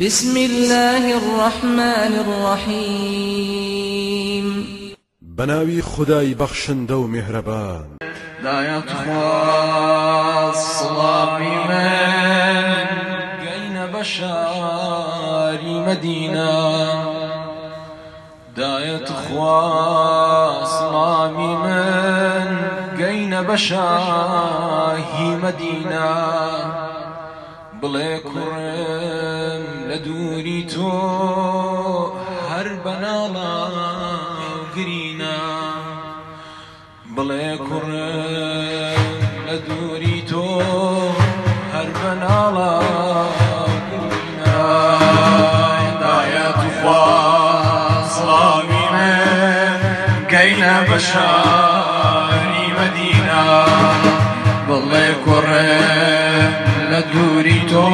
بسم الله الرحمن الرحيم. بناوي خداي بخشن دو مهربان. لا يتخوى صلابي من قين بشاري مدينة. دا يتخوى صلابي من قين بشاهي مدينة. بڵێ کوڕم لە دووری تۆ هەر بەناڵا گرینە. بڵێ کوڕم لە دووری تۆ هەر بەناڵا گرینەدایە توخوا سڵامی من گەینە بەشاری مەدینە. بڵێ کوڕم لە دووری تۆ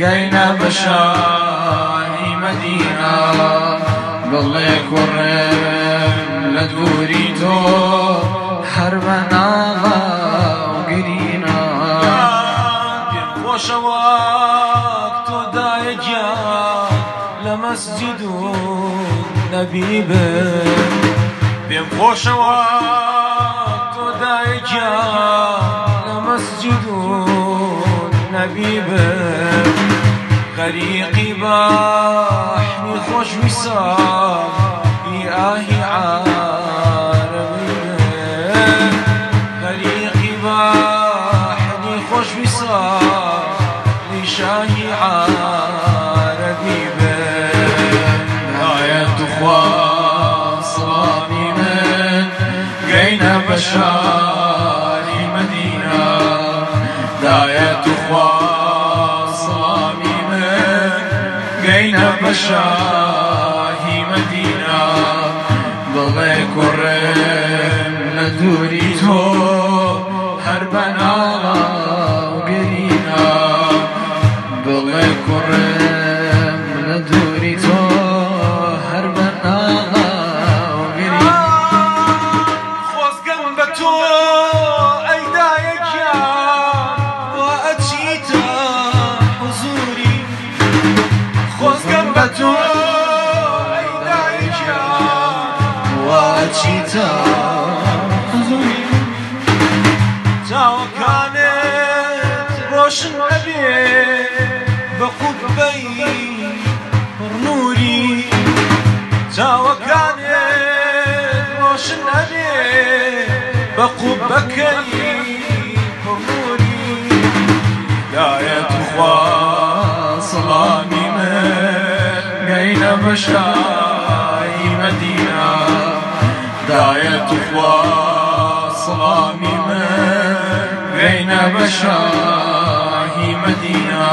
گەینە بەشانی مەدینە. بڵێ کوڕم لە دووری تۆ هەر بەناڵگەرینە پێم خۆشەوە تۆ دایە گیان لە مەسجد و نەبی بن پێم خۆشەوە تۆ دایەکیان لە مەسجد و نەبی بن خۆش ویسال بی ئاهی عالەمی بن غەریقی بەحمی خۆش ویسال بی شاهی عربی آيات أخوة صلابي من قينا بە شاهی مدینا بڵێ کوڕێ لە دووری تۆ هەر بەناڵە. حزوری چاوەکانت ڕۆشن ئەبێ بە قوبەی ڕنووری چاوەکانت ڕۆشن ئەبێ بە قوبەکەی ڕنووری دایەت خوا سڵامی من گەینە بەشایی مەدینە دایەت خوا سڵامی من گەینە بەشاهی مەدینە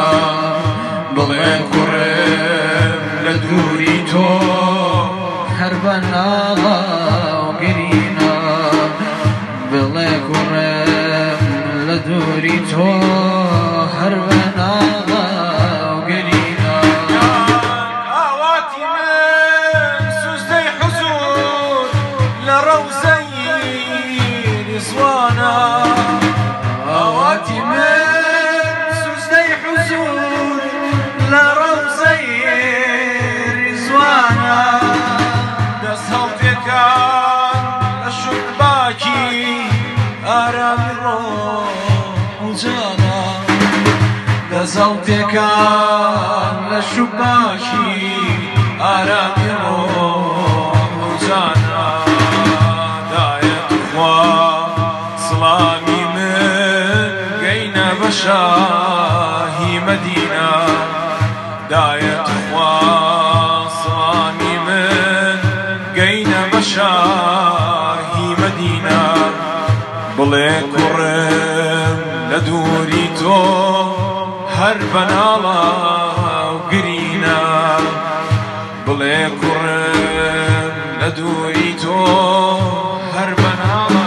بڵێ کوڕم لە دووری تۆ هەر بەناڵا و گرینە بڵێ کوڕم لە دووری تۆ هەر بەناڵا و زەڵتێکان لە شوباشی ئارامی ڕۆجانادایەخوا سڵامی من گەینە بەشار بڵێ کوڕم لە دووری تۆ هەر بەناڵە و گرینە بڵێ کوڕم لە دووری تۆ هەر بەناڵە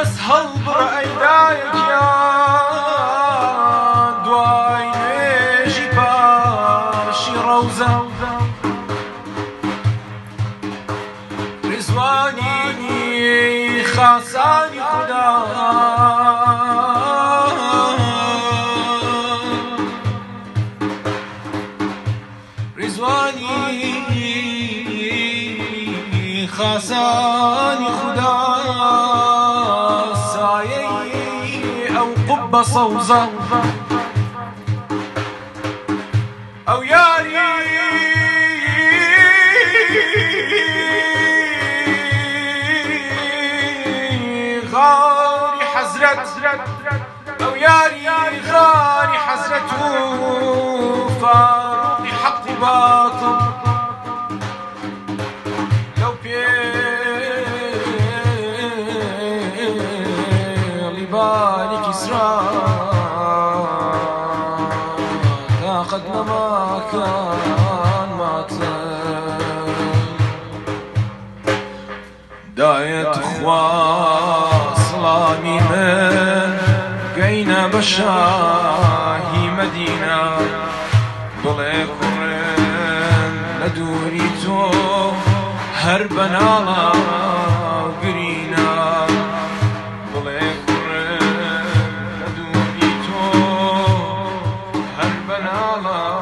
دەست هەڵبڕە ئەیدایەکیان دوای نوێژی پاشی ڕەوزە ڕزوانی خاسانی خدا خاسانی خدا. ئەو قوبە سەوزە ئەو یاری غاری حەزرەت ئەو یاری غاری حەزرەت و فاڕی حەق و باطل. دایەت خواسڵامی من. گەینە بە شاهی مەدینا بڵێ کوڕن لە دووری تۆ. هەر بەناڵا گرینە. بڵێ کوڕن لە دووری تۆ. هەر بەناڵە